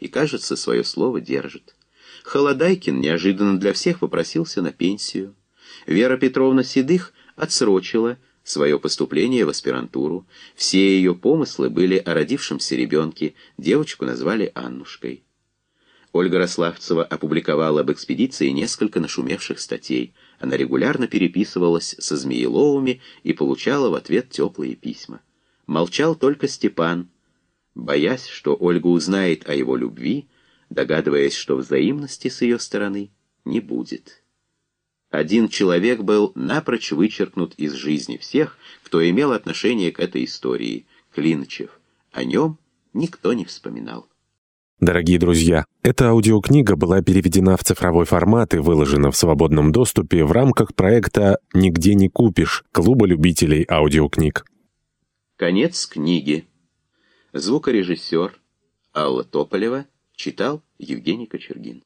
и, кажется, свое слово держит. Холодайкин неожиданно для всех попросился на пенсию. Вера Петровна Седых отсрочила свое поступление в аспирантуру. Все ее помыслы были о родившемся ребенке, девочку назвали Аннушкой. Ольга Рославцева опубликовала об экспедиции несколько нашумевших статей. Она регулярно переписывалась со Змееловыми и получала в ответ теплые письма. Молчал только Степан, боясь, что Ольга узнает о его любви, догадываясь, что взаимности с ее стороны не будет. Один человек был напрочь вычеркнут из жизни всех, кто имел отношение к этой истории — Клинчев. О нем никто не вспоминал. Дорогие друзья, эта аудиокнига была переведена в цифровой формат и выложена в свободном доступе в рамках проекта «Нигде не купишь» Клуба любителей аудиокниг. Конец книги. Звукорежиссер Алла Тополева читал Евгений Кочергин.